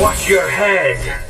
Watch your head.